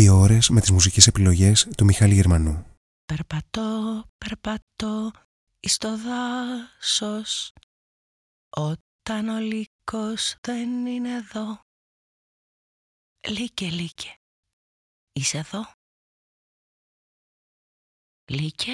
Δύο ώρες με τις μουσικές επιλογές του Μιχάλη Γερμανού. Περπατώ, περπατώ εις το δάσος όταν ο λύκος δεν είναι εδώ. Λύκε, λύκε, είσαι εδώ. Λύκε.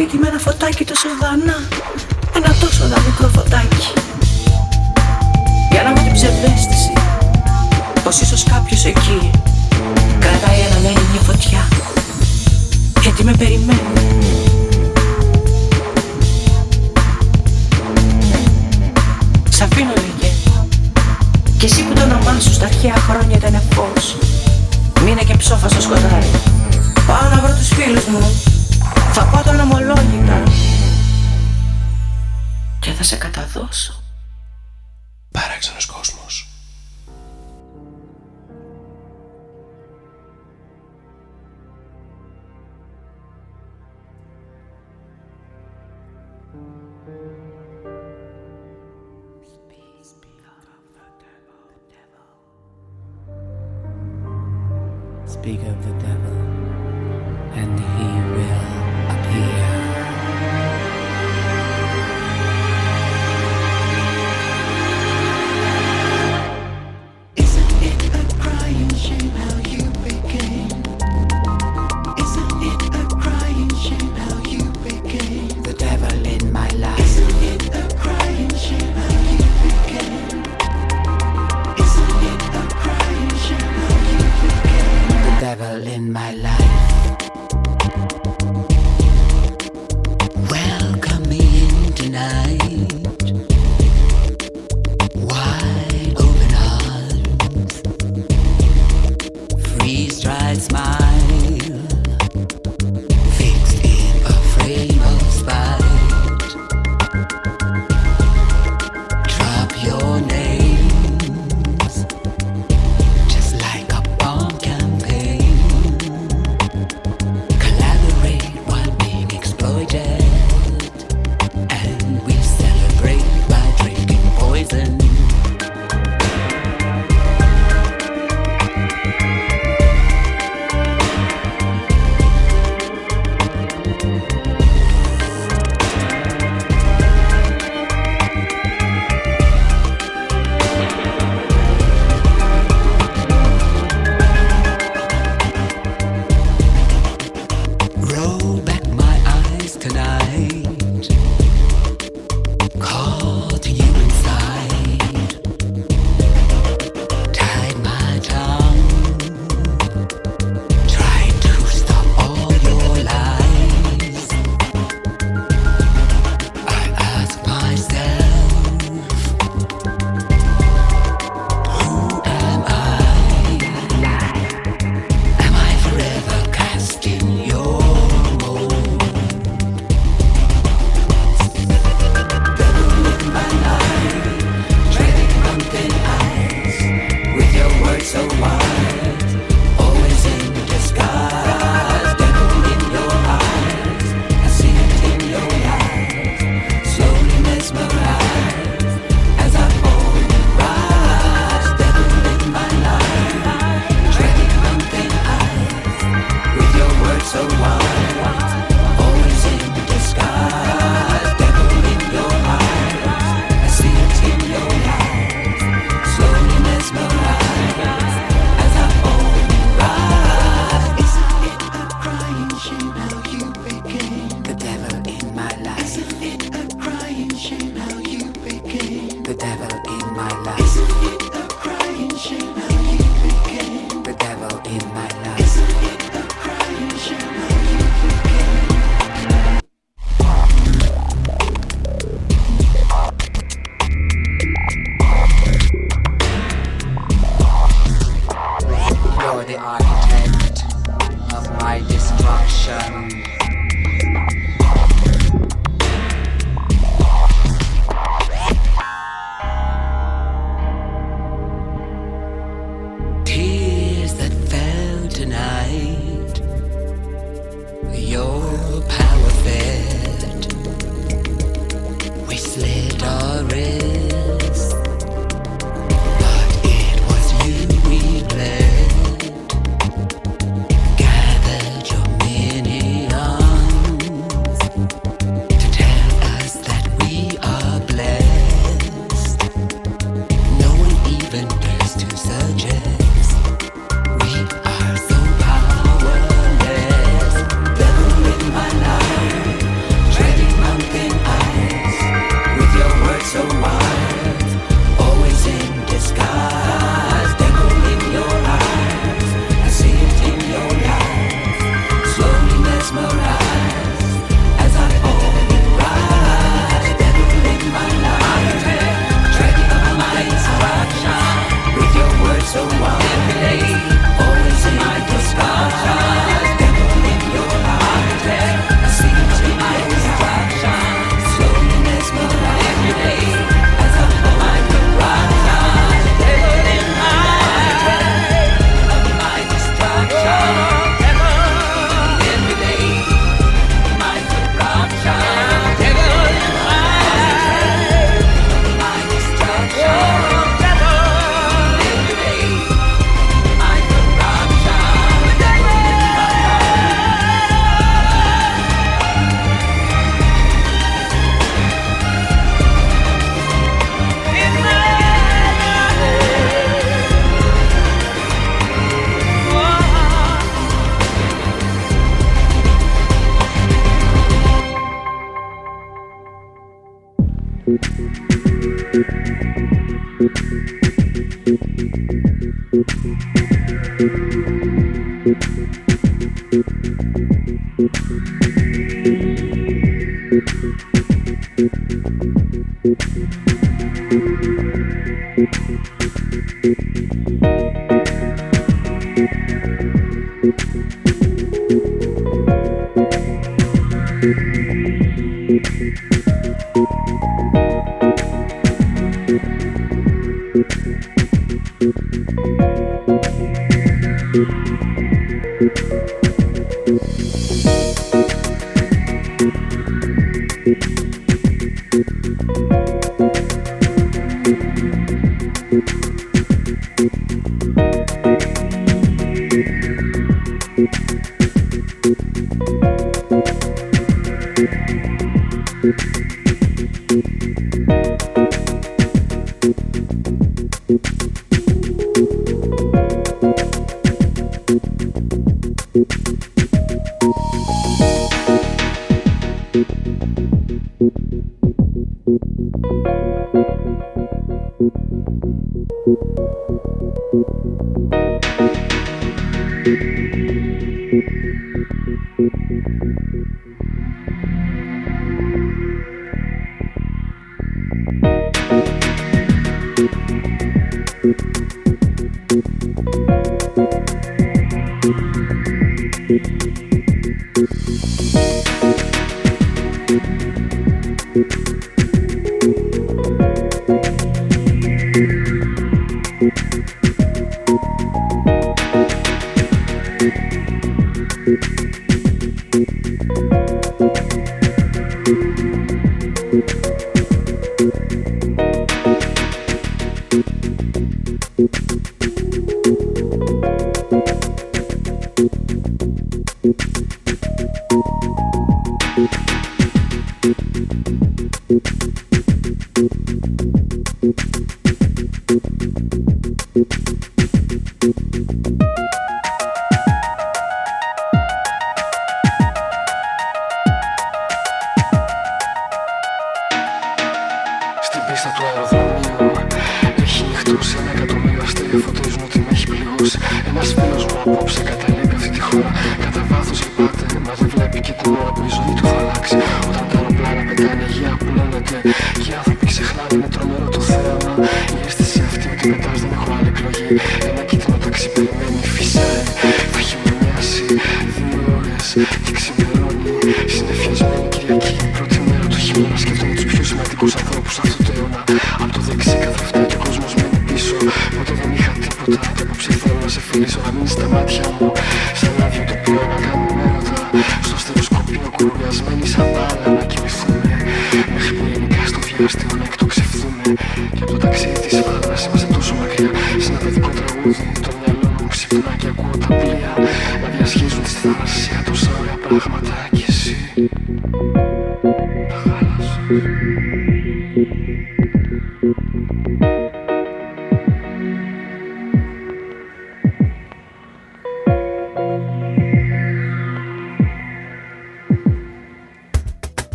σπίτι με ένα φωτάκι τόσο δανά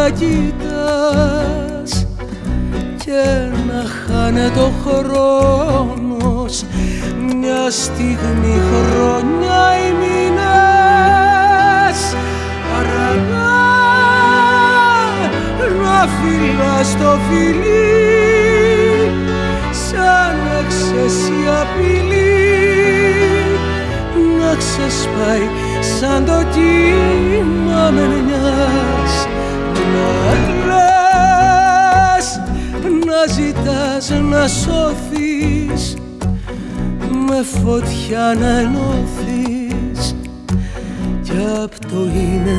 να κοιτάς και να χάνεται ο χρόνος μια στιγμή χρόνια ή μήνες. Αργά να φυλάς το φιλί σαν να απειλή. Να ξεσπάει σαν το κύμα με μια να κλαις να ζητάς να σώθεις με φωτιά να ενώθεις. Κι απ' το είναι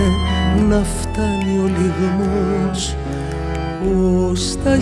να φτάνει ο λιγμός ως τα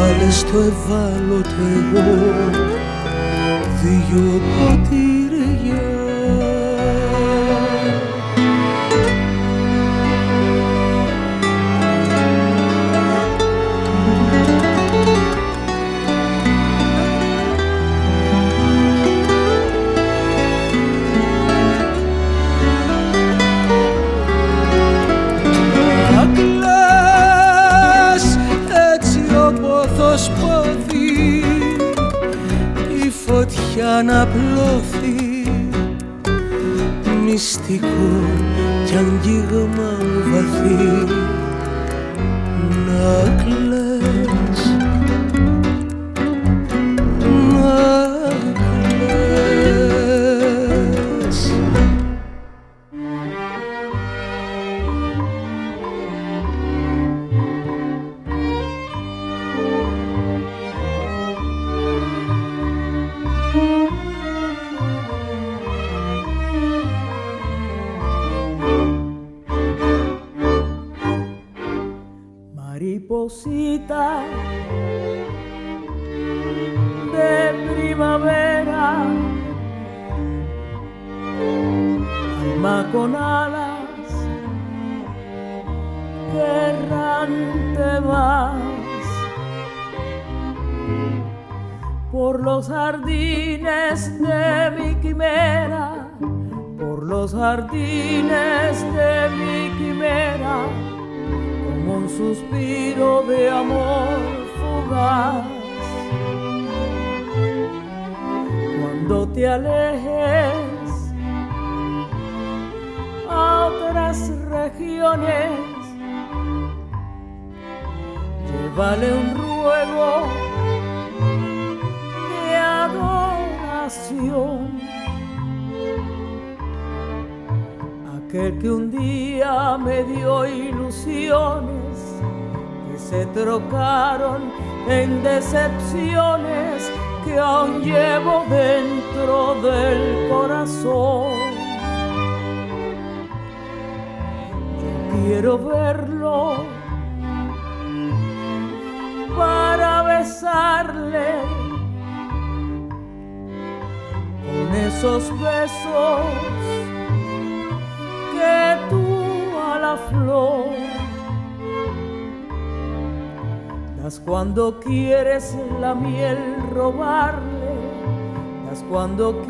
βάλε στο ευάλωτο εγώ. Δυο ποτήρια να πλώθει μυστικό κι αγγίγμα βαθύ. Να κλαις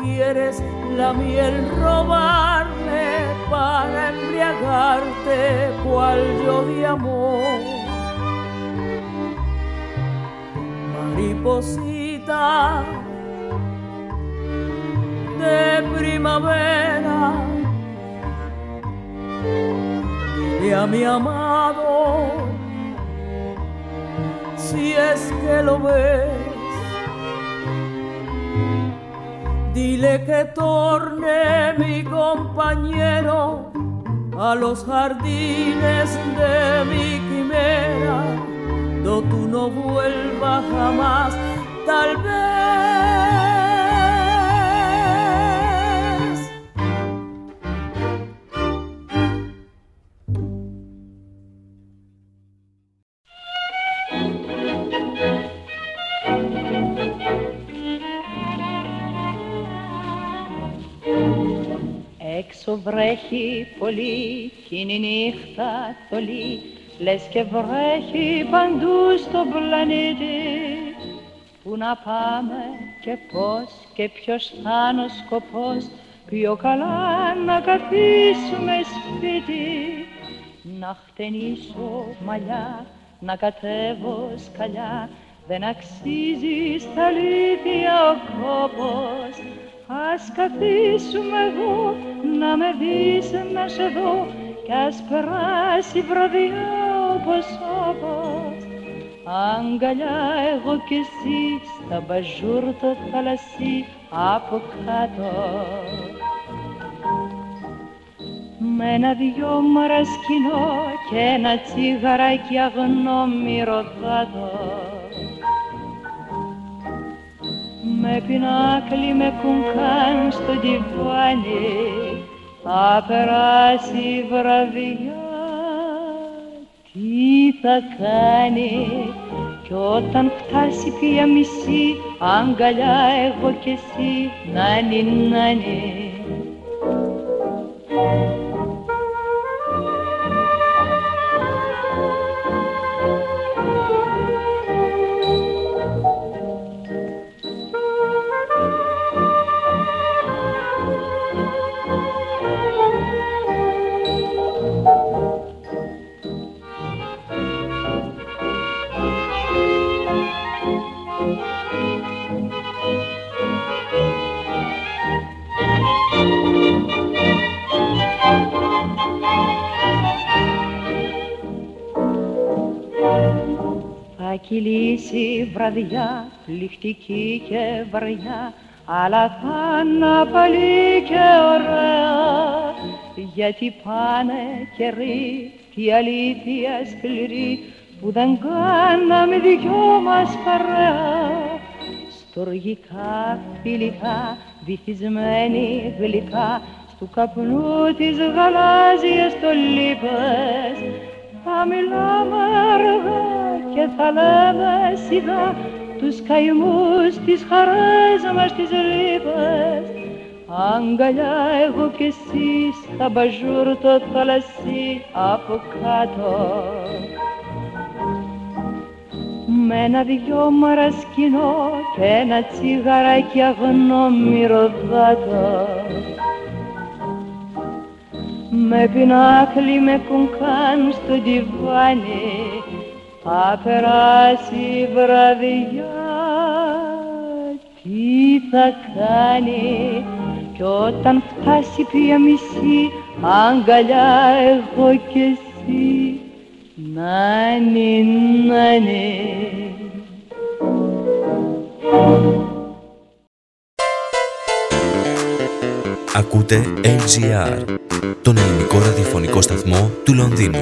quieres la miel robarle para embriagarte cual yo de amor. Mariposita Dile que torne mi compañero a los jardines de mi quimera, do tú no vuelvas jamás, tal vez. Βρέχει πολύ κι είναι η νύχτα θολή. Λες και βρέχει παντού στο πλανήτη. Πού να πάμε και πώς και ποιος θα είναι ο σκοπός. Πιο καλά να καθίσουμε σπίτι. Να χτενίσω μαλλιά, να κατέβω σκαλιά. Δεν αξίζει στα αλήθεια ο κόπος Ας καθίσουμε εδώ να με δεις να σε δω κι ας περάσει βραδιά όπως όπως. Αγκαλιά εγώ κι εσύ στα μπαζούρ το θαλασσί από κάτω. Με ένα δυο μαρασκινό και ένα τσιγαράκι αγνό μυρωδάτο με πινάκλι με κουνκάν στο τυφάνι θα περάσει η βραδιά. Τι θα κάνει κι όταν φτάσει πια μισή αγκαλιά εγώ κι εσύ νάνι νάνι κυλήσει βραδιά, πληκτική και βαριά, αλλά θα να πάλι και ωραία, γιατί πάνε καιροί, τι αλήθεια σκληρή, που δεν κάναμε δυο μας παρέα. Στοργικά, φιλικά, βυθισμένοι γλυκά, στου καπνού της γαλάζιας το λίπες, θα μιλάμε αργά και θα λέμε σιγά τους καημούς, τις χαρές μας, τις λύπες αγκαλιά εγώ κι εσύ στα μπαζούρ το θαλασσί από κάτω. Με ένα δυο μαρασκινό και ένα τσιγαράκι αγνό μυρωδάτο με πινάκλι με κουνκάν στο τυβάνι θα περάσει η βραδιά. Τι θα κάνει κι όταν φτάσει πια μισή αγκαλιά εγώ κι εσύ. Νάνι νάνι Ακούτε LGR, τον ελληνικό ραδιοφωνικό σταθμό του Λονδίνου.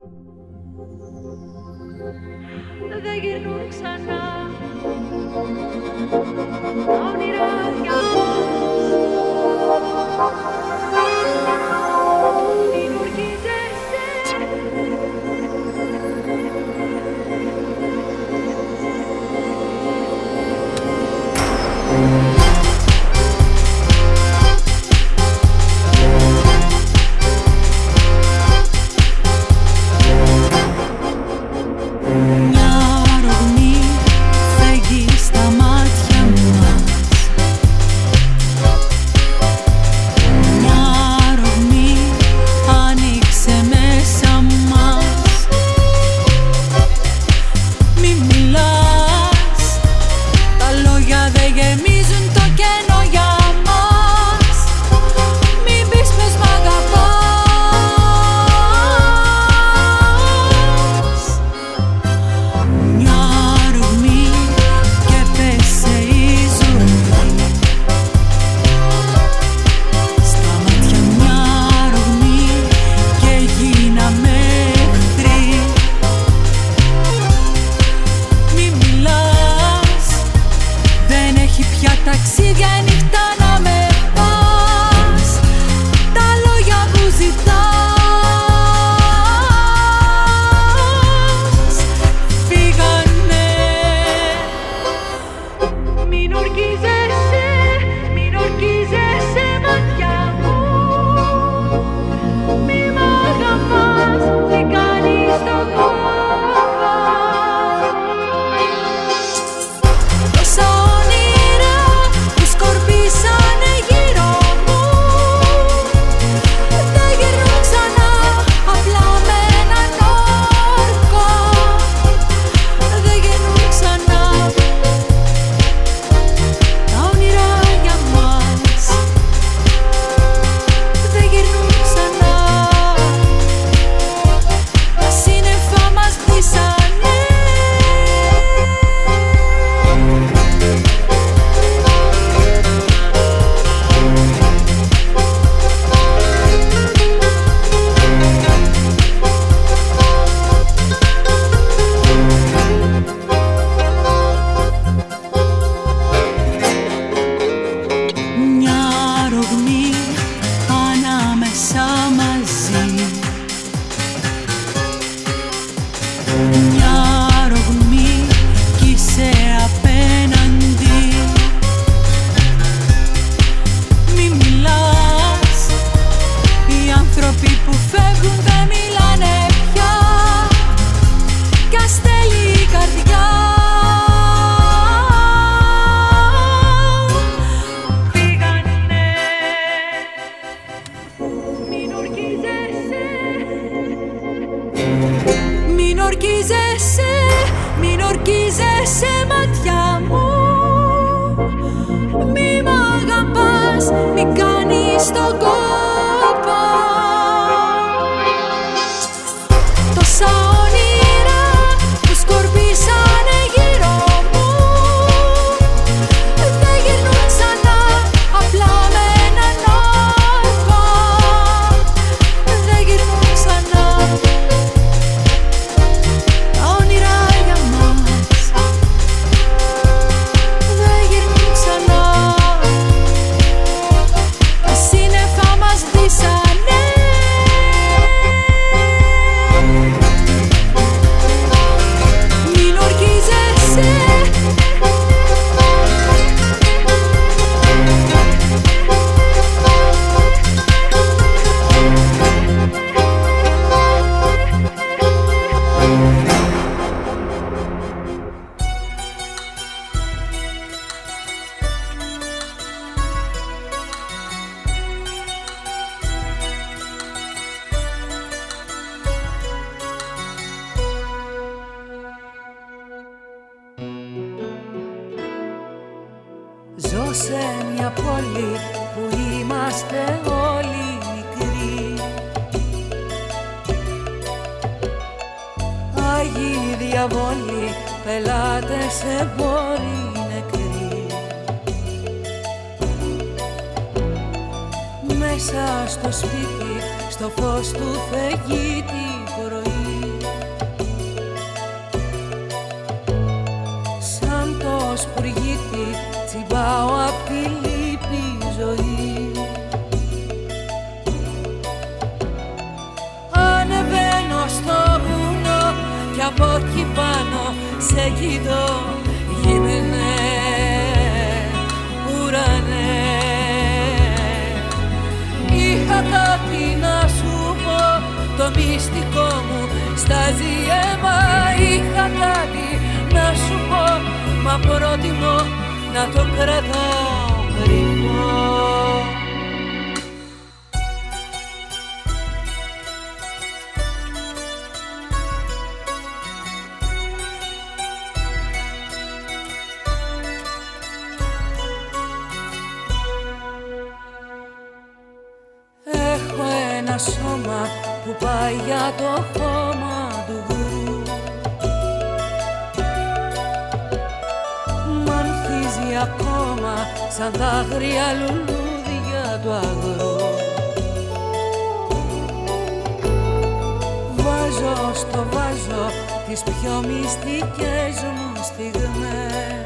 το βάζω τις πιο μυστικές μου στιγμές.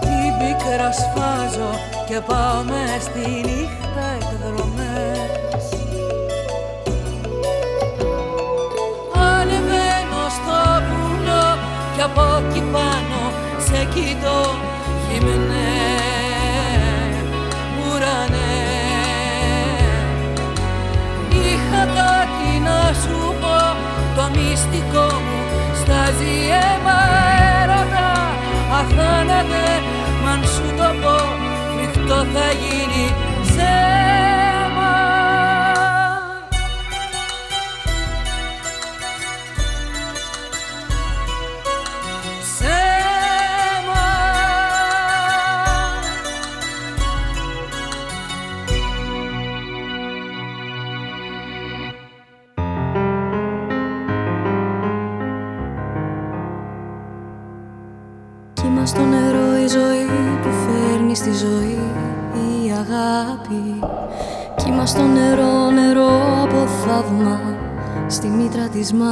Την πίκρα σφάζω και πάω μες στη νύχτα εκδρομές. Ανεβαίνω στο βουνό και από εκεί πάνω σε κοιτώ γυμνές σου πω το μυστικό μου στάζει αίμα έρωτα. Αθάνατε μ' αν σου το πω φρικτό θα γίνει. always mine.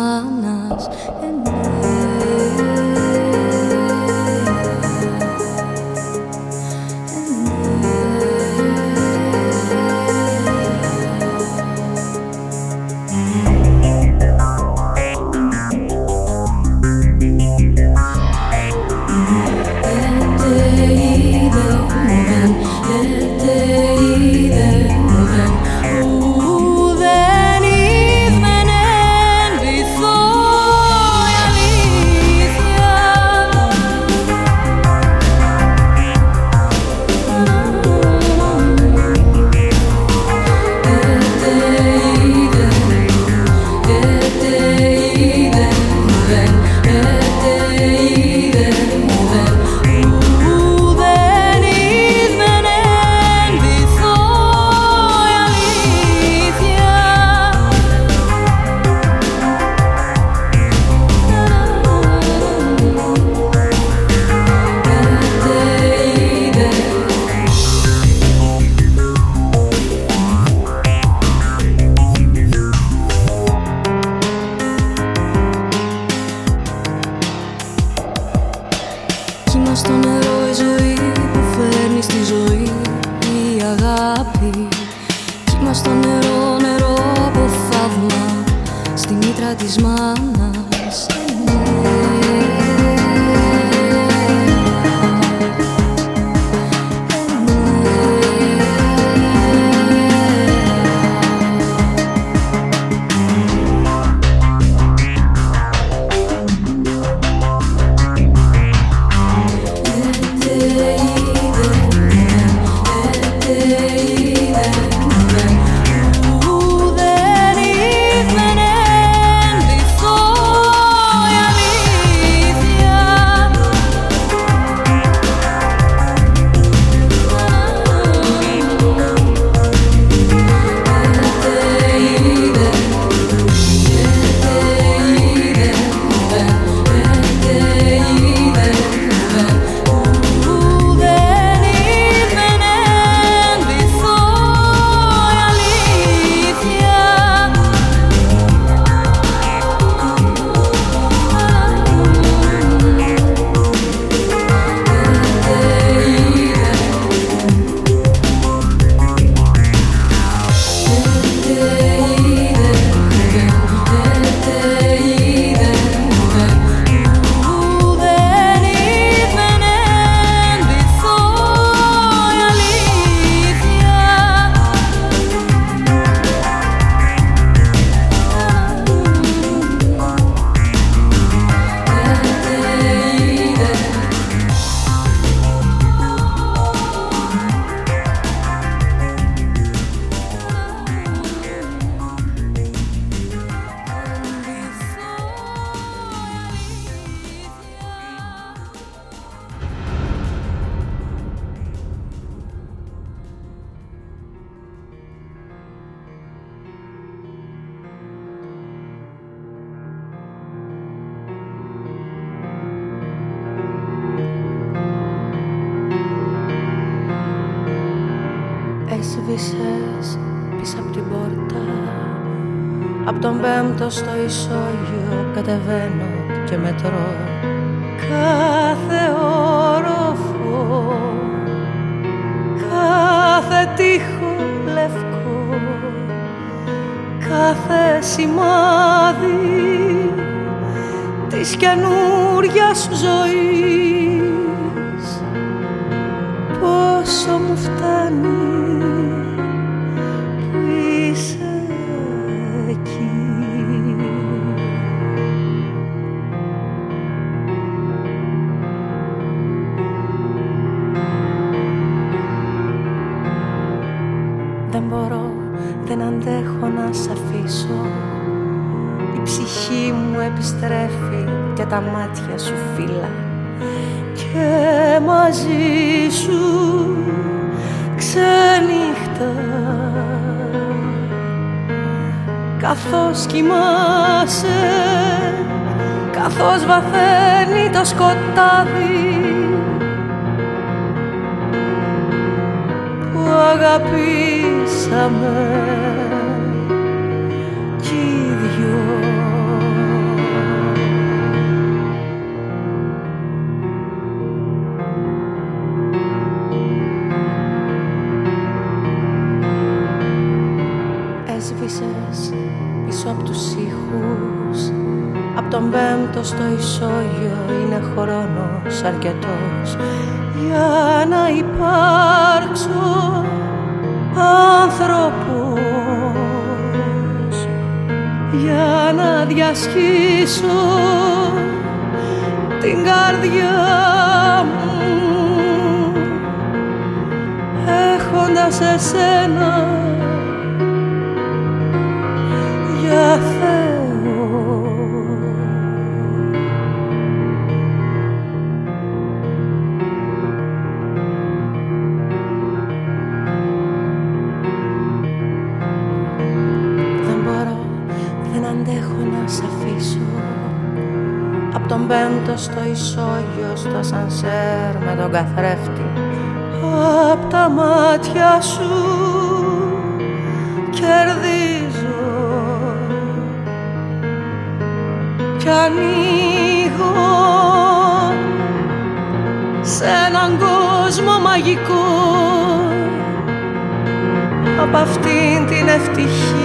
τον καθρέφτη. Απ' τα μάτια σου κερδίζω. Και ανοίγω σε έναν κόσμο μαγικό. Από αυτήν την ευτυχία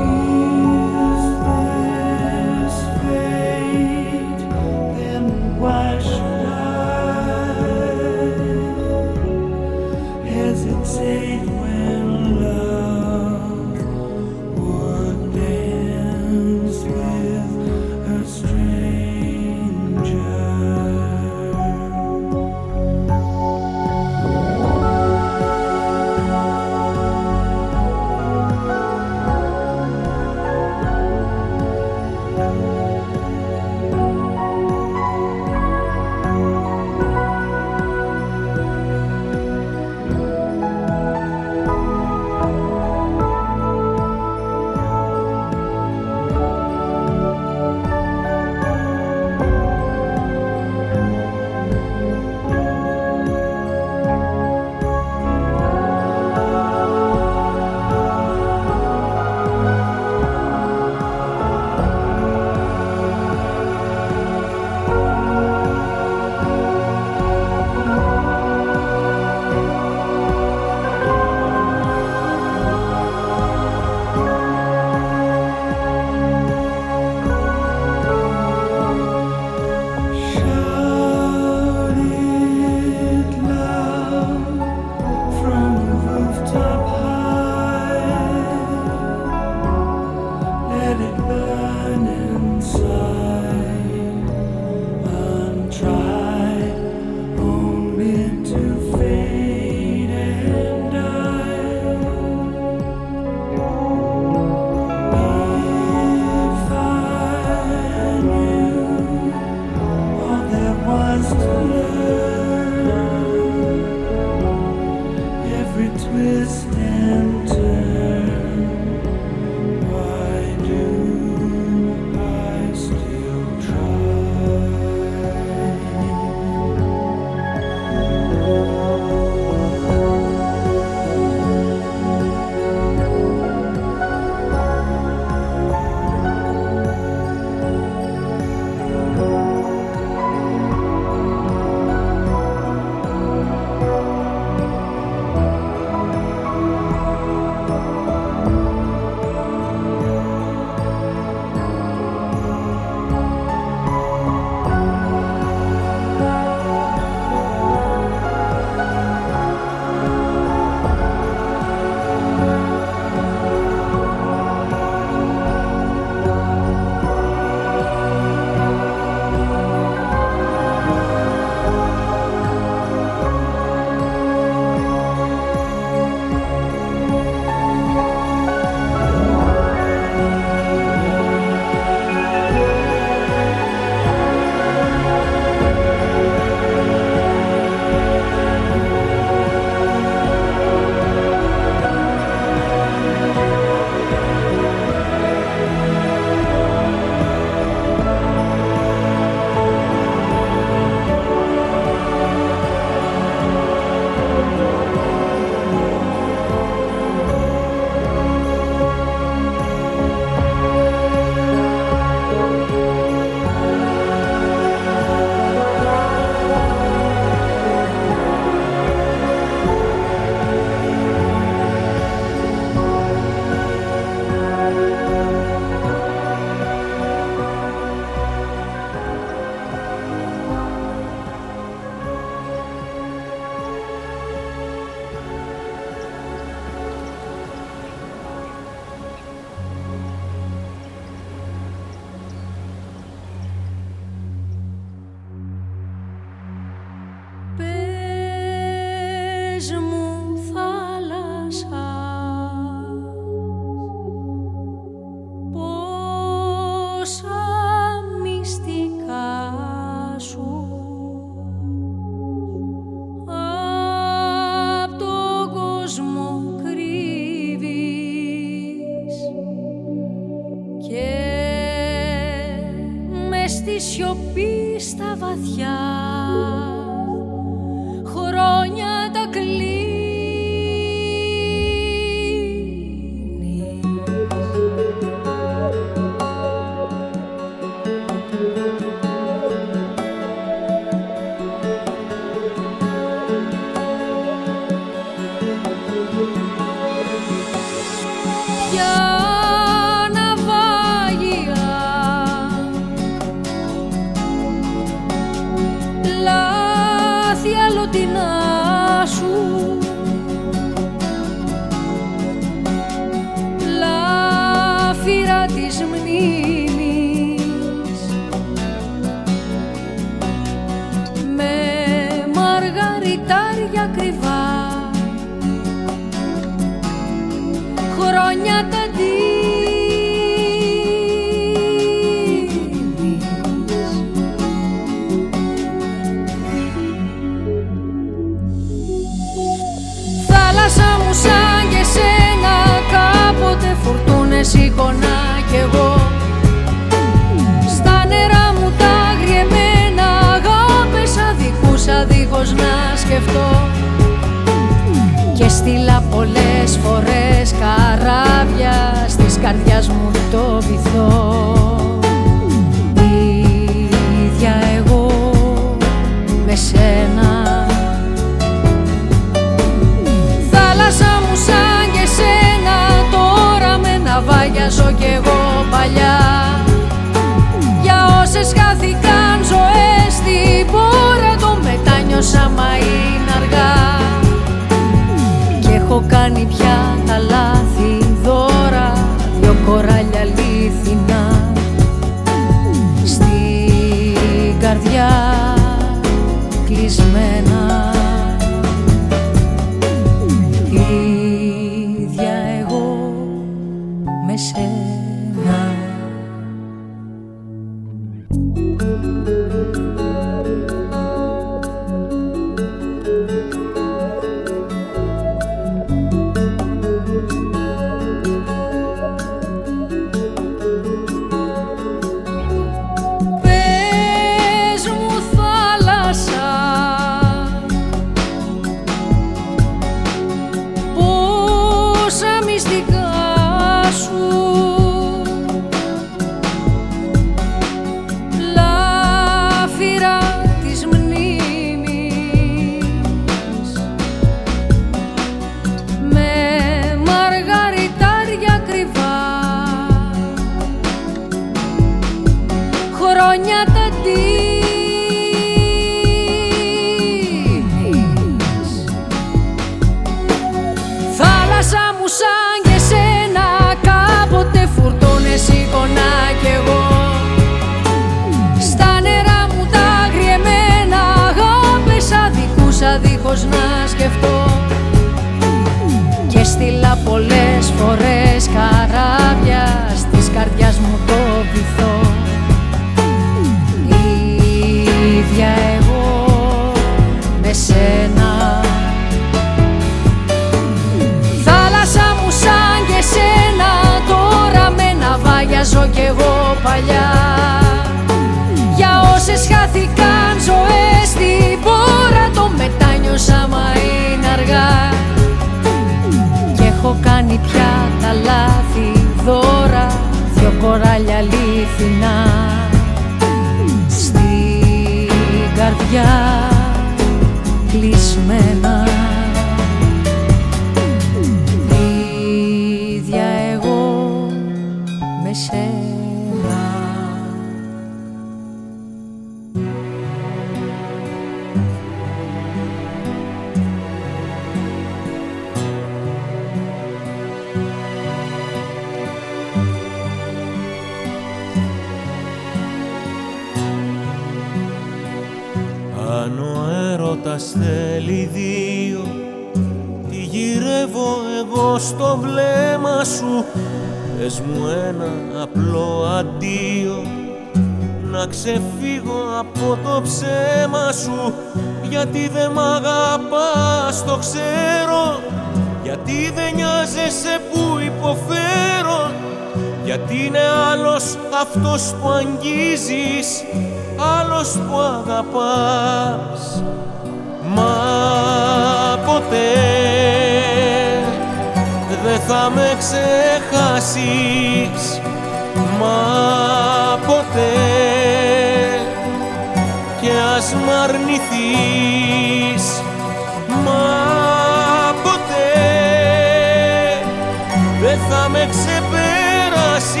δεν θα με ξεπεράσεις.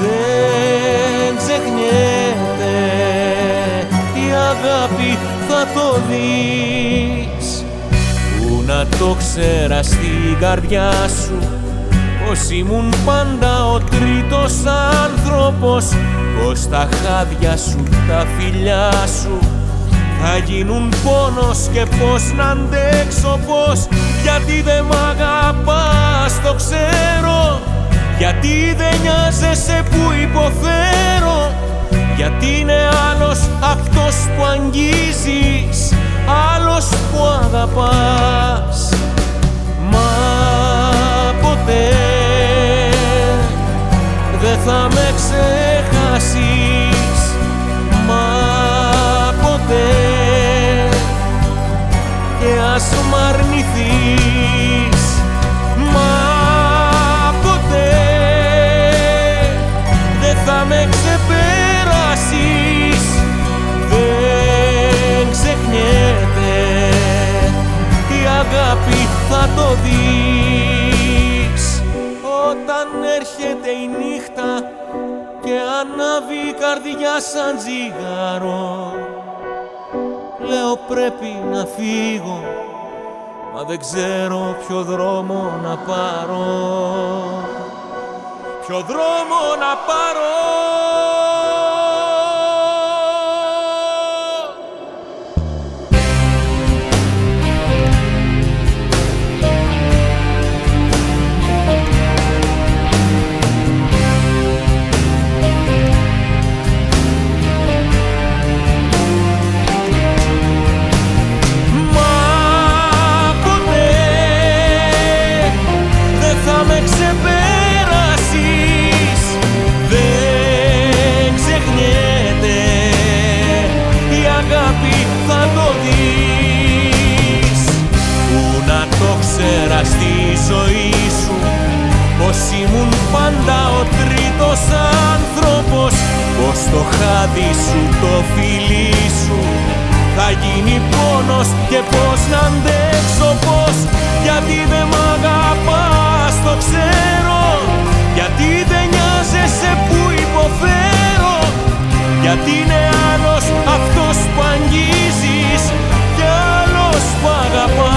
Δεν ξεχνιέται. Η αγάπη θα το δεις. Πού να το ξέρα στην καρδιά σου. Πως ήμουν πάντα ο τρίτος άνθρωπος. Πως τα χάδια σου, τα φιλιά σου θα γίνουν πόνος και πως να αντέξω πως γιατί δεν μ' αγαπάς το ξέρω. Γιατί δεν νοιάζεσαι που υποφέρω. Γιατί είναι άλλος αυτός που αγγίζεις άλλος που αγαπάς. Μα ποτέ δεν θα με ξεχάσεις και ας μ' αρνηθείς. Μα ποτέ δεν θα με ξεπεράσεις. Δεν ξεχνιέται η αγάπη θα το δεις. Όταν έρχεται η νύχτα και ανάβει η καρδιά σαν τζιγάρο Λέω πρέπει να φύγω Μα δεν ξέρω ποιο δρόμο να πάρω. Ποιο δρόμο να πάρω πάντα ο τρίτος άνθρωπος. Πως το χάδι σου, το φιλί σου θα γίνει πόνος και πως να αντέξω πως. Γιατί δεν μ' αγαπάς το ξέρω. Γιατί δεν νοιάζεσαι που υποφέρω. Γιατί είναι άλλος αυτός που αγγίζεις και άλλος που αγαπάς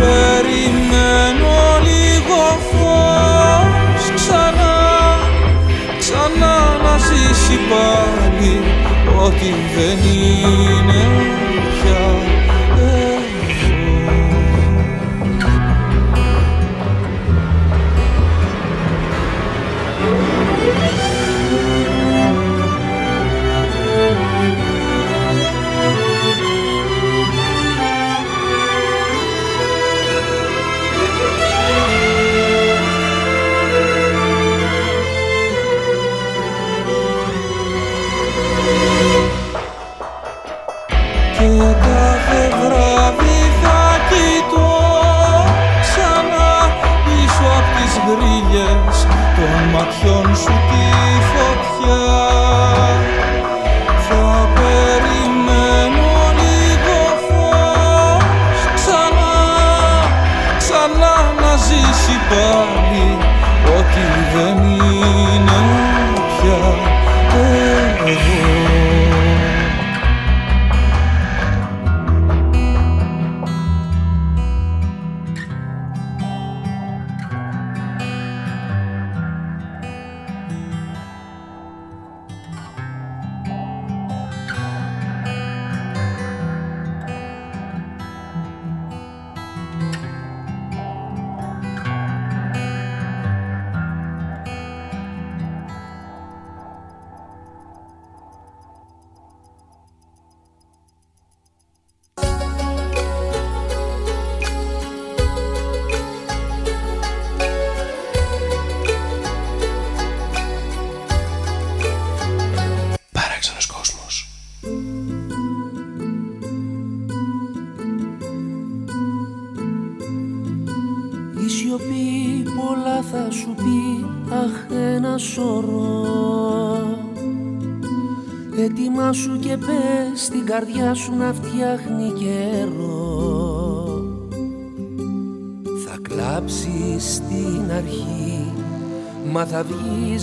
Περιμένω λίγο φως. Ξανά Ξανά να ζήσει πάλι Ό,τι δεν είναι.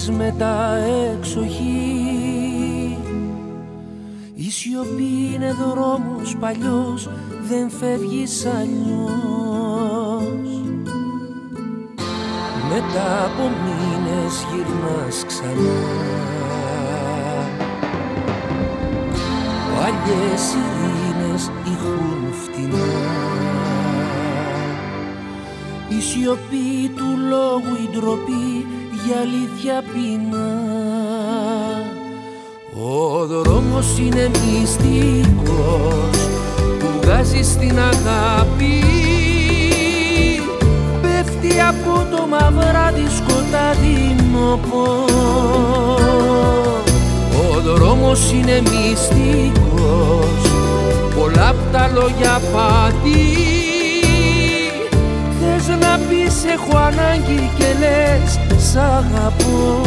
με τα εξοχή Η σιωπή είναι δρόμος παλιός δεν φεύγει αλλιώς Μετά από μήνες γυρνάς ξανά. Παλιές ειρήνες ηχούν φτηνά. Η σιωπή του για αλήθεια πεινά Ο δρόμος είναι μυστικός που βγάζει στην αγάπη. Πέφτει από το μαυράδι σκοτάδινο Ο δρόμος είναι μυστικός πολλά απ' τα λόγια πάτη Θες να πεις έχω ανάγκη και λες σ' αγαπώ.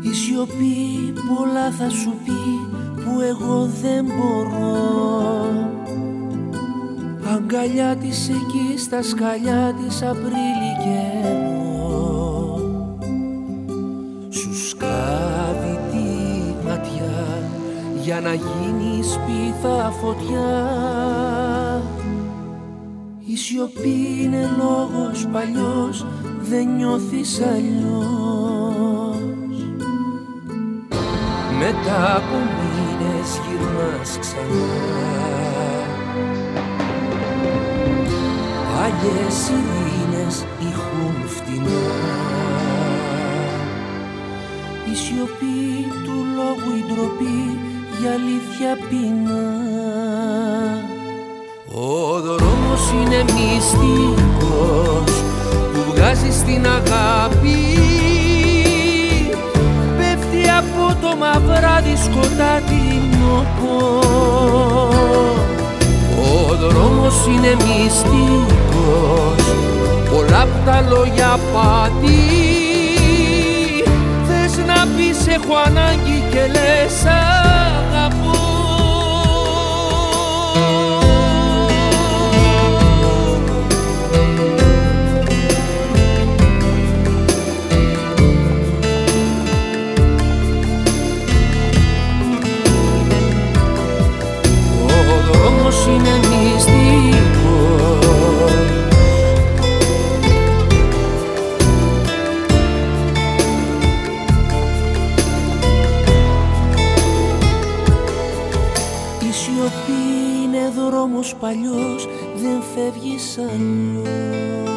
Η σιωπή πολλά θα σου πει που εγώ δεν μπορώ. Αγκαλιά της εκεί στα σκαλιά της Απρίλη καιρό για να γίνεις σπίθα φωτιά. Η σιωπή είναι λόγος παλιός δεν νιώθεις αλλιώς. Μετά από μήνες γυρνάς ξανά. Παλιές ειρήνες ηχούν φτηνά. Η σιωπή του λόγου η ντροπή για αλήθεια πεινά. Ο δρόμος είναι μυστικός που βγάζει στην αγάπη. Πέφτει από το μαυράδι σκοτάδινο Ο δρόμος είναι μυστικός πολλά απ' τα λόγια πάτη Θες να πεις έχω ανάγκη και λες είναι μυστικός. Η σιωπή είναι δρόμος παλιός δεν φεύγεις αλλιώς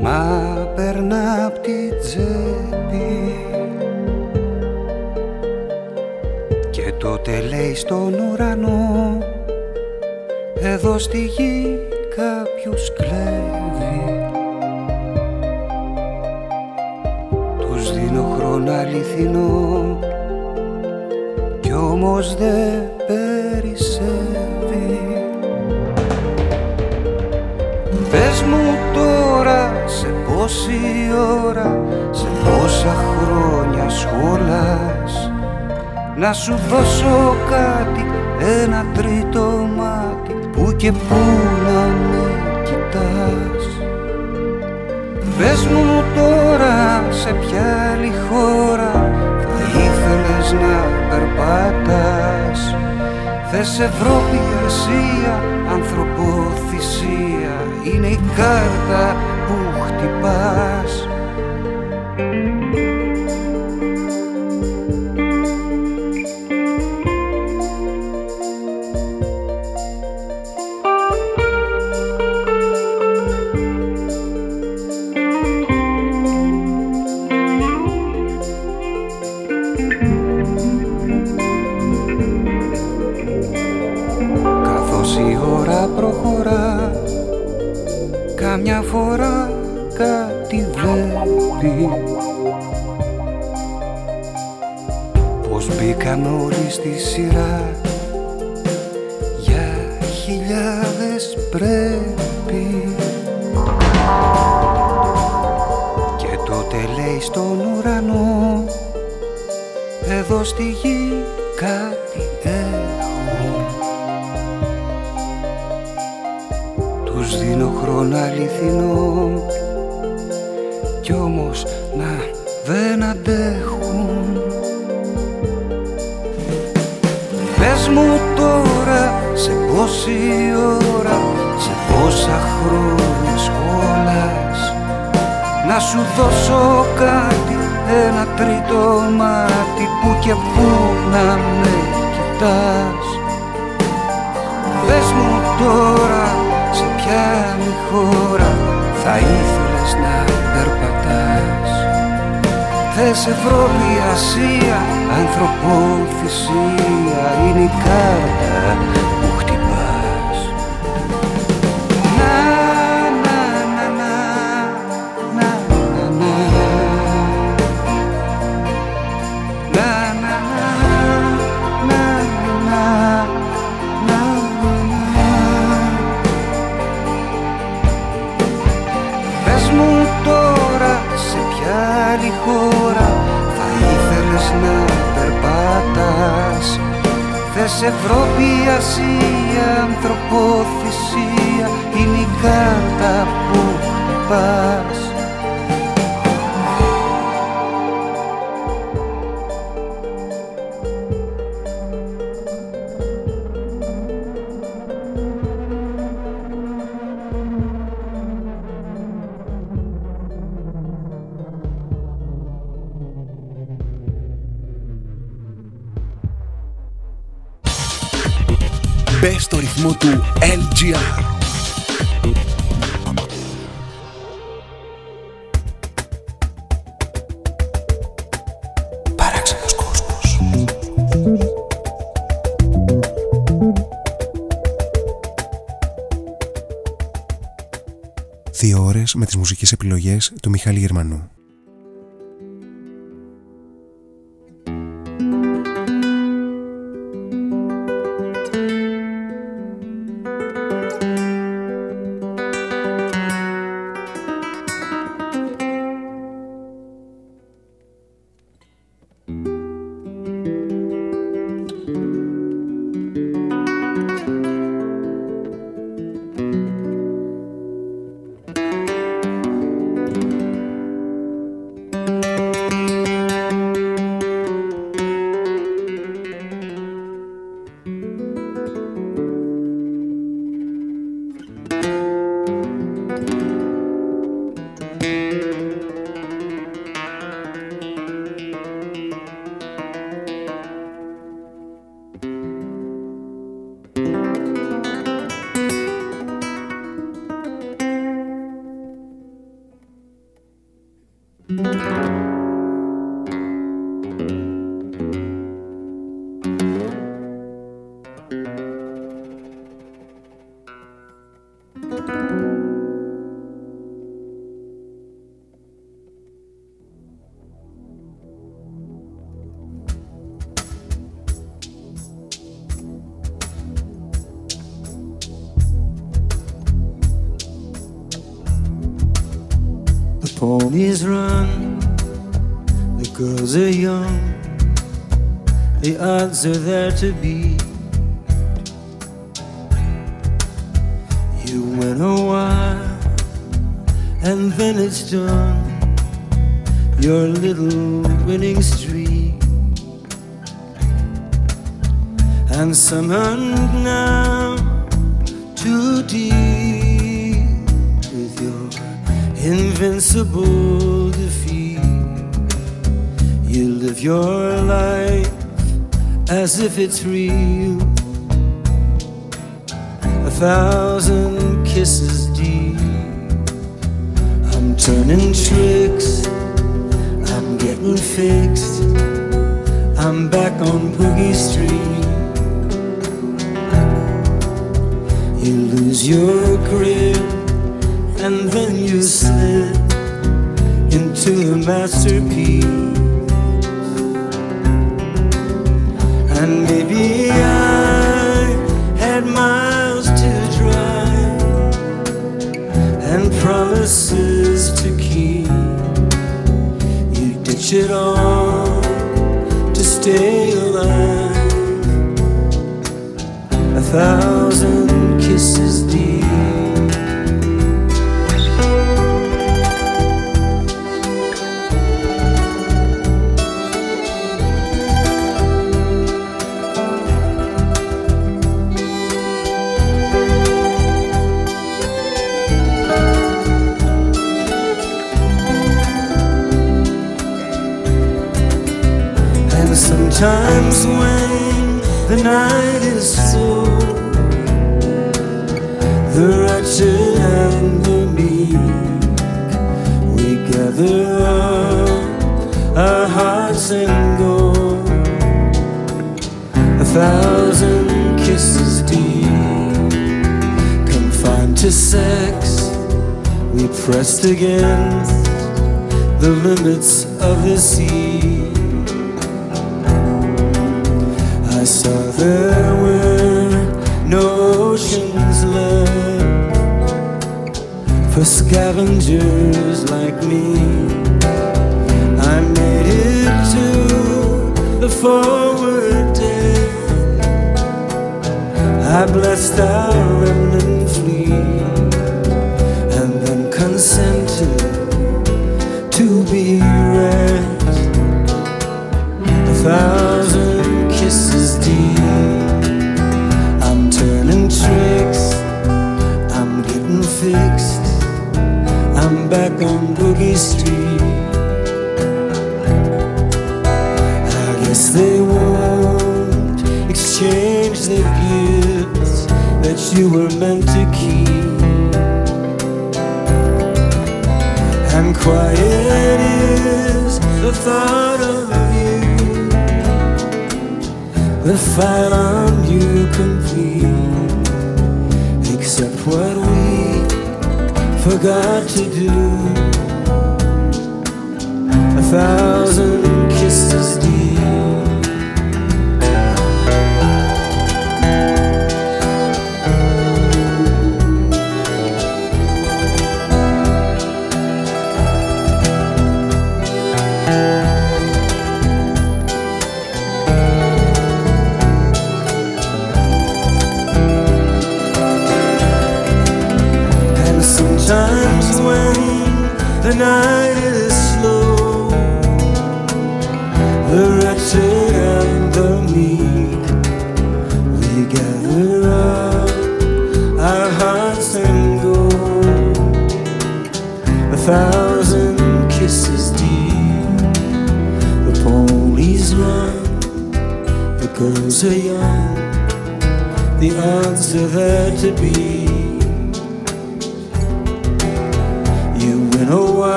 Μα περνά απ' την τσέπη Και τότε λέει στον ουρανό Εδώ στη γη κάποιος κλέβει Τους δίνω χρόνο αληθινό Κι όμως δεν περισσεύει. Πες μου τόση ώρα σε τόσα χρόνια σχολάς. Να σου δώσω κάτι, ένα τρίτο μάτι που και που να με κοιτάς. Πες μου τώρα σε ποια άλλη χώρα θα ήθελες να περπατάς. Θες Ευρώπη, Ασία, ανθρωποθυσία είναι η κάρτα y paz. usia ini kan Μπε στο ρυθμό του LGR. Παράξενος κόσμος. Δύο ώρες με τις μουσικές επιλογές του Μιχάλη Γερμανού. to be tree.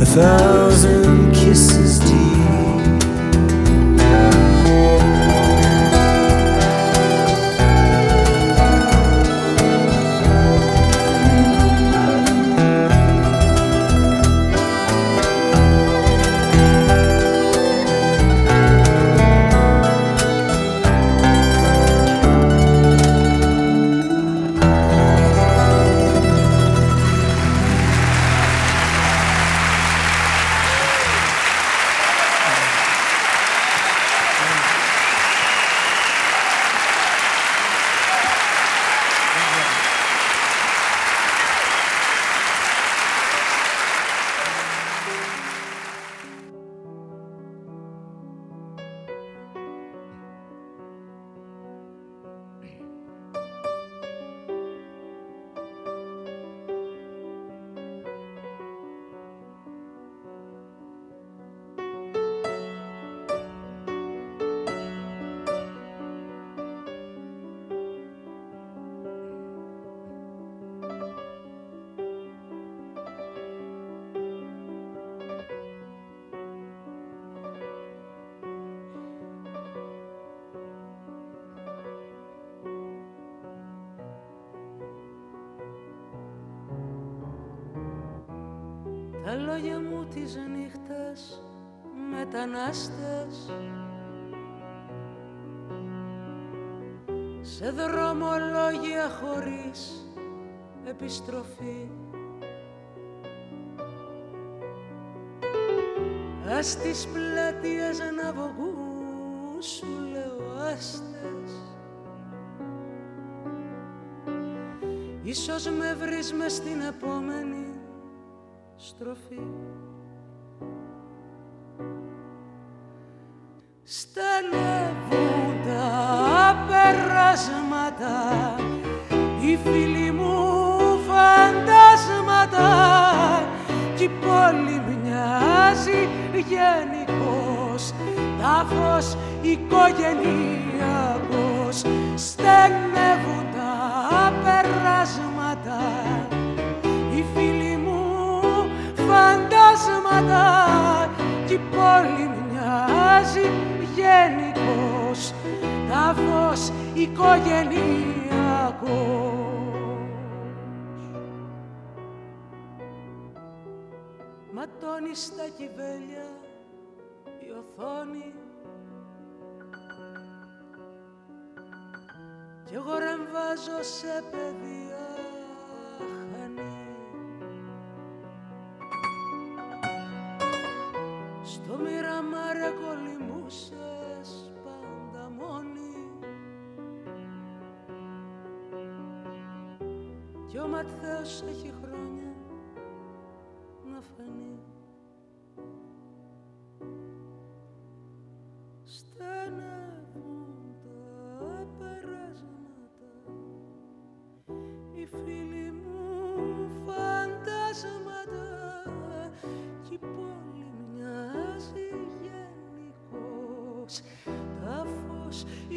A thousand kisses deep.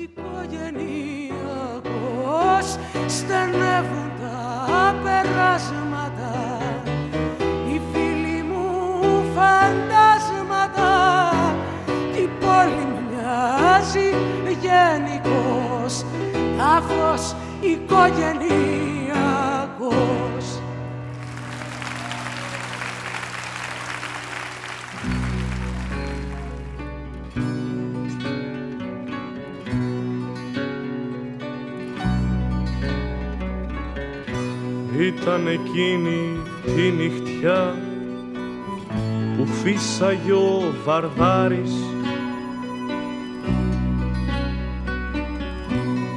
Τάφος οικογενειακός στενεύουν τα περάσματα. Οι φίλοι μου φαντάσματα κι η πόλη μοιάζει γενικός τάφος οικογενειακός Ήταν εκείνη τη νυχτιά που φύσαγε ο Βαρδάρης.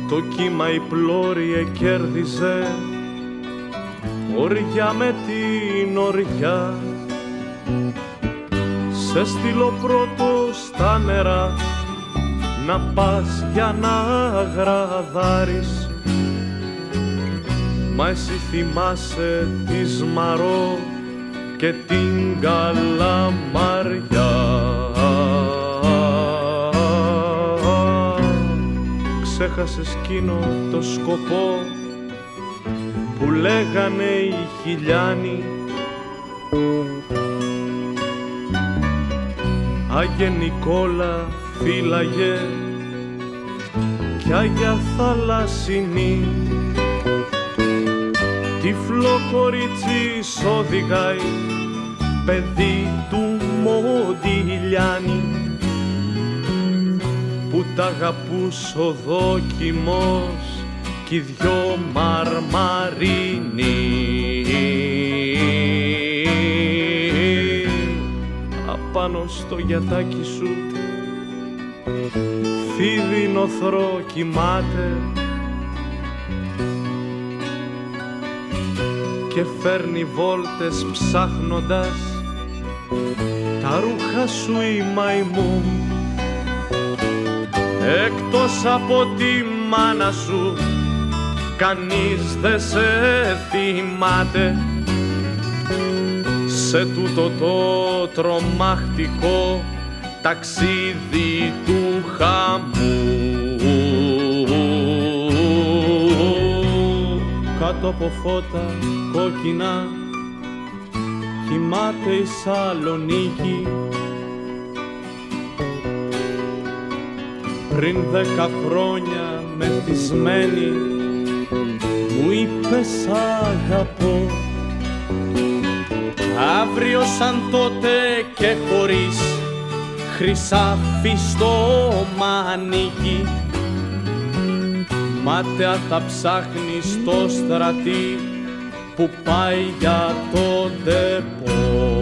Το κύμα η πλώρη κέρδιζε οριά με την οριά. Σε στείλω πρώτο στα νερά να πας για να γραδάρεις Μα εσύ θυμάσαι τη Σμαρό και την Καλαμαριά. Ξέχασες εκείνο το σκοπό που λέγανε οι χιλιάνοι. Άγιε Νικόλα φύλαγε κι Άγια Θαλασσινή τυφλό κορίτσι οδηγάει παιδί του Μοντιλιάνη που τ' αγαπούς ο δόκιμος κι οι δυο μαρμαρίνοι. Απάνω στο γιατάκι σου φίδι νοθρό κοιμάται και φέρνει βόλτες ψάχνοντας τα ρούχα σου η μαϊμού. Εκτός από τη μάνα σου κανείς δεν σε θυμάται. Σε τούτο το τρομακτικό ταξίδι του χαμού κάτω από φώτα κόκκινα. Κοιμάται η Σαλονίκη. Πριν δέκα χρόνια μεθυσμένη μου είπες σ' αγαπώ αύριο σαν τότε και χωρίς χρυσάφι στο μανίκι. Μάταια θα ψάχνει στο στρατή που πάει για το ντεπό.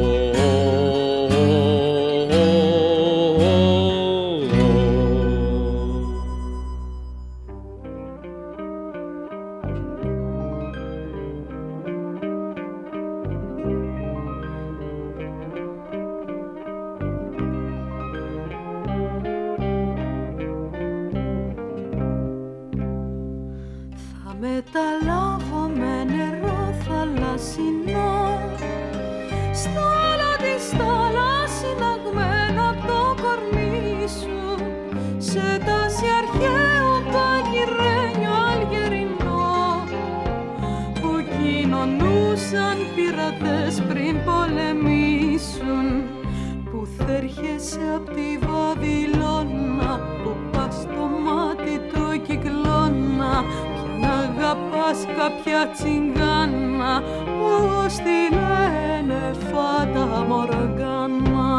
Αγαπάς κάποια τσιγκάνα πως τη λένε φάτα μοργάνα.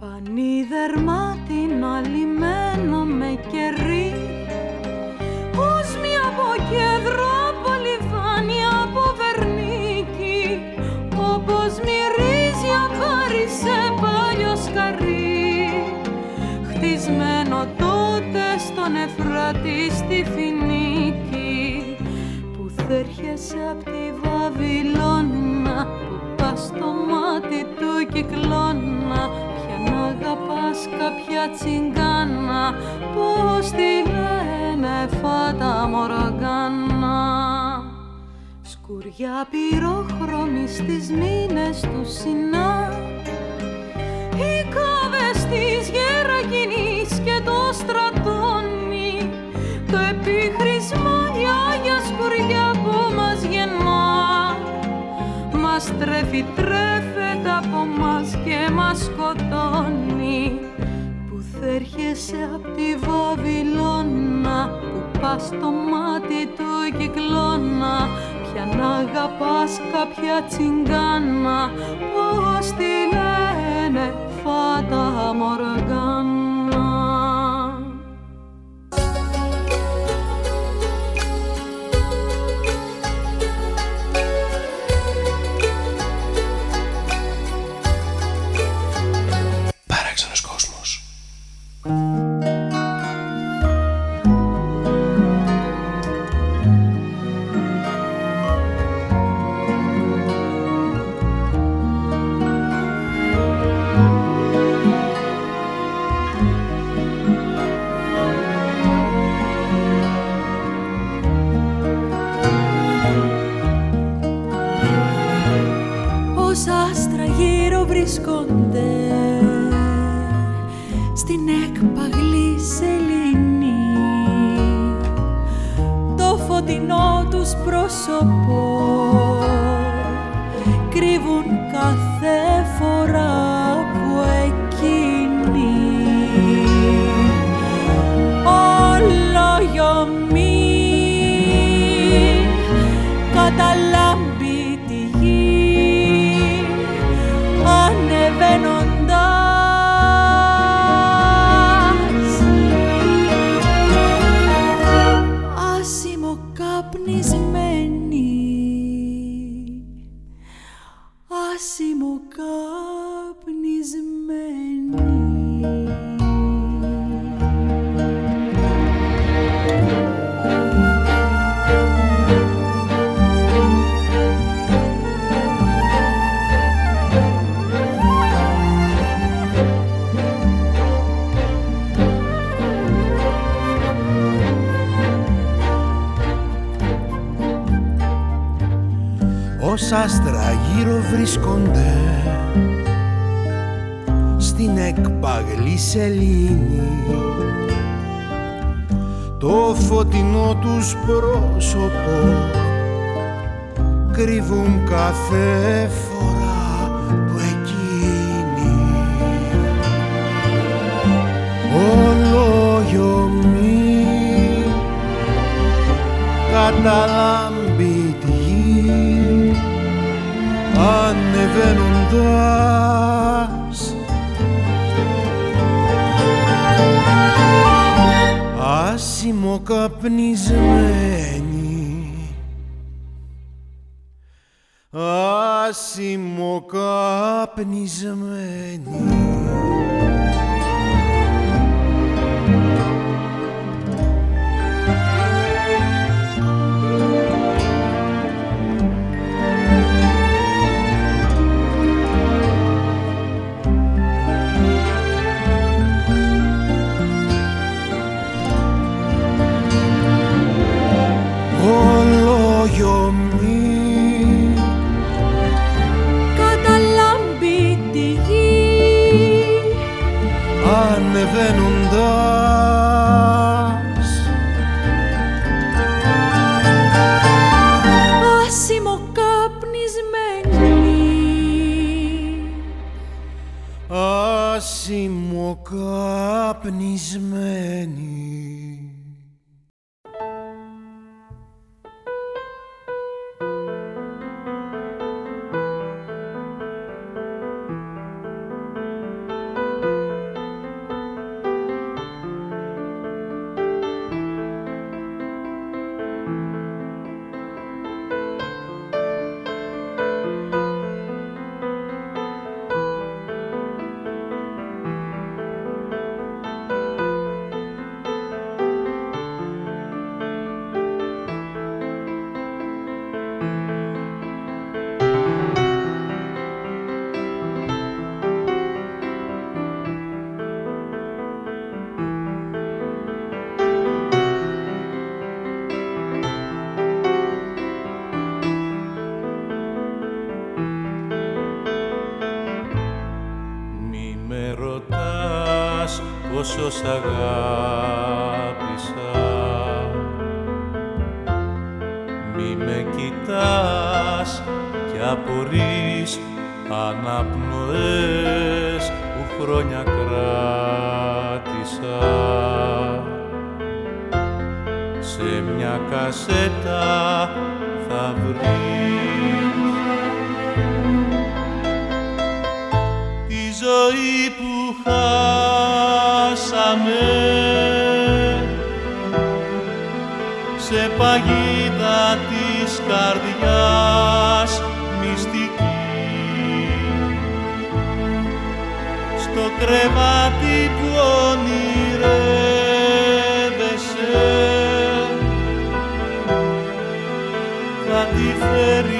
Πανίδερμα την αλυμένο με κερί. Ως μια από κέντρο από λιβάνι από βερνίκι όπως μυρίζει αβάρι σε παλιό σκαρί. Χτισμένο τότε στον Εφράτη στη Φινίκη που θα έρχεσαι απ' τη Βαβυλώνα που πας στο μάτι του κυκλώνα πια να αγαπάς κάποια τσιγκάνα πως τη λένε φάτα μοργάνα. Σκουριά πυρόχρωμη στις μήνες του Σινά οι κάβες της Γερακινής και το μας τρέφει, τρέφεται από μας και μας σκοτώνει. Που θα έρχεσαι απ' τη Βαβυλώνα που πας στο μάτι του κυκλώνα. Ποιαν αγαπάς κάποια τσιγγάνα πως τη λένε Φάτα Μοργκάνα άσημο βρίσκονται στην εκπαγλή σελήνη. Το φωτεινό τους πρόσωπο κρύβουν κάθε φορά που εκείνη. Ολογιομή καταλάμπει ανεβαίνοντας. Άσημο καπνισμένη. Άσημο καπνισμένη Τη ζωή που χάσαμε σε παγίδα της καρδιάς μυστική. Στο κρεμα Mary.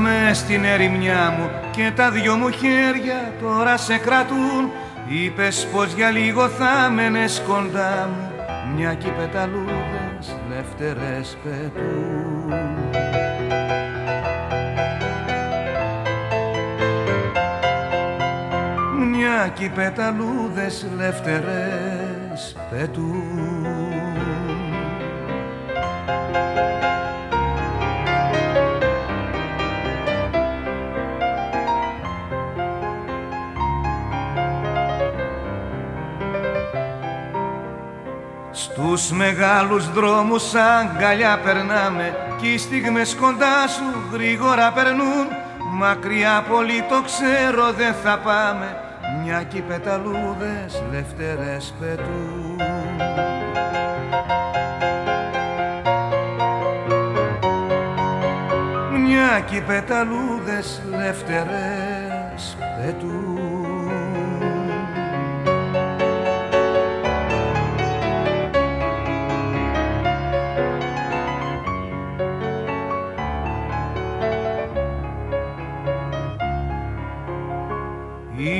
μες στην ερημιά μου και τα δυο μου χέρια τώρα σε κρατούν. Είπες πως για λίγο θα μένες κοντά μου μια κι πεταλούδες λευτερές πετούν. Μια κι πεταλούδες λευτερές πετούν Τους μεγάλους δρόμους αγκαλιά περνάμε Κι οι στιγμές κοντά σου γρήγορα περνούν. Μακριά πολύ το ξέρω δεν θα πάμε Μια κι πεταλούδες λευτερές πετούν. Μια κι πεταλούδες λευτερές πετούν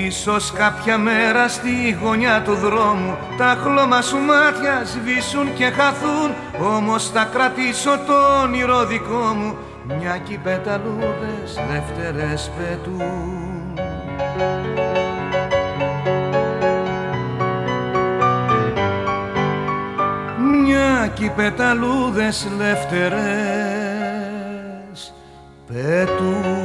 Ίσως κάποια μέρα στη γωνιά του δρόμου Τα χλώμα σου μάτια σβήσουν και χαθούν Όμως θα κρατήσω το όνειρο δικό μου. Μια κι πεταλούδες δεύτερες πετούν. Μια κι πεταλούδες δεύτερες πετούν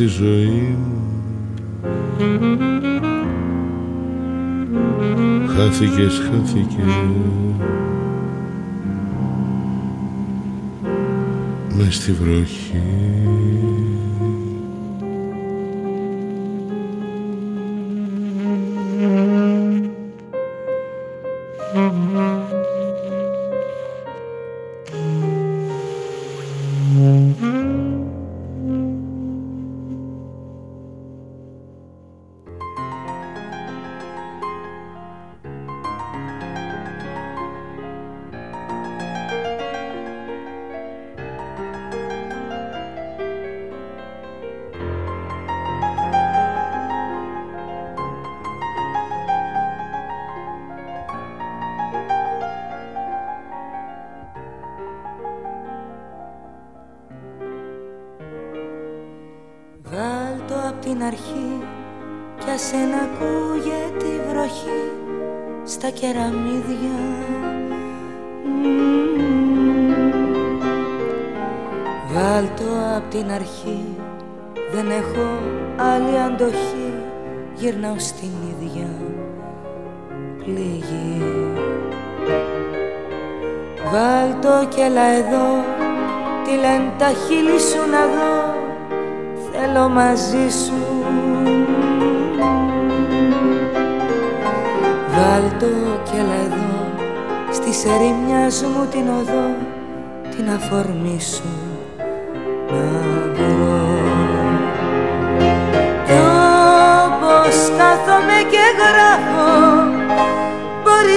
με στη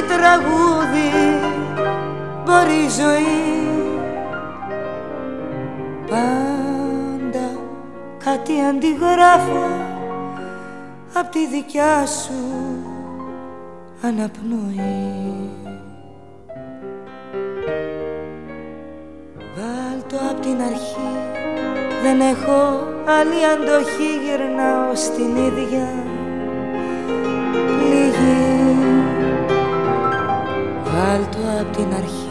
μπορεί τραγούδι, μπορεί ζωή κάτι αντιγράφω απ' τη δικιά σου αναπνοή. Βάλτο απ' την αρχή δεν έχω άλλη αντοχή γυρνάω στην ίδια Βάλτο απ' την αρχή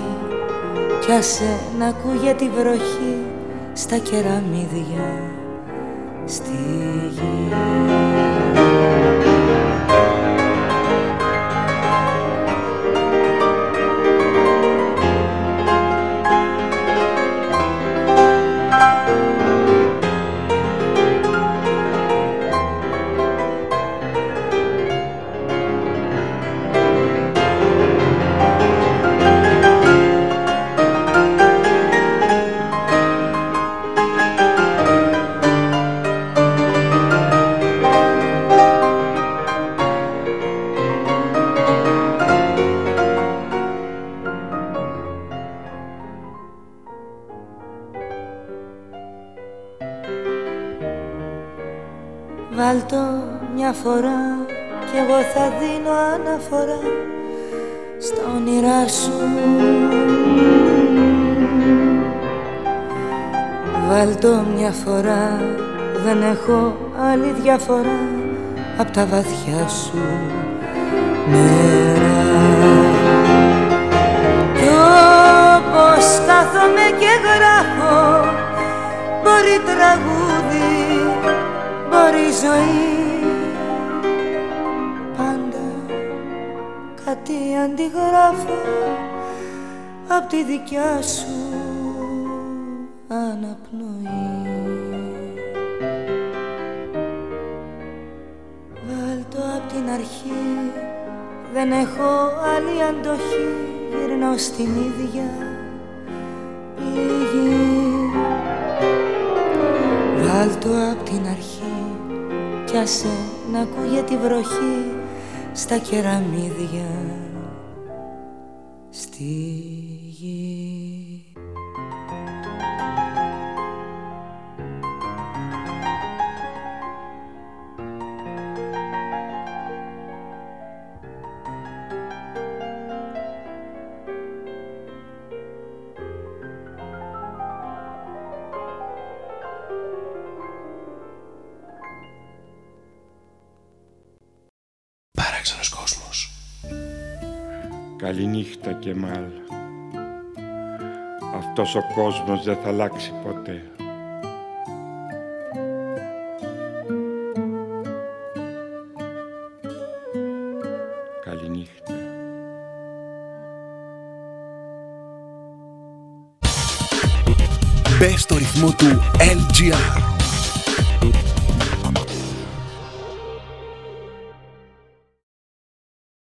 κι άσε να ακούγεται τη βροχή στα κεραμίδια στη γη. Φορά δεν έχω άλλη διαφορά απ' τα βαθιά σου νερά Κι όπως κάθομαι και γράφω μπορεί τραγούδι, μπορεί ζωή αντιγράφω απ' τη δικιά σου Δεν έχω άλλη αντοχή Γυρνώ στην ίδια πληγή Βάλτο απ' την αρχή Κι άσε να ακούγεται τη βροχή Στα κεραμίδια Στη Αυτό Αυτός ο κόσμος δεν θα αλλάξει ποτέ. Καληνύχτα. Μπες στο ρυθμό του LGR.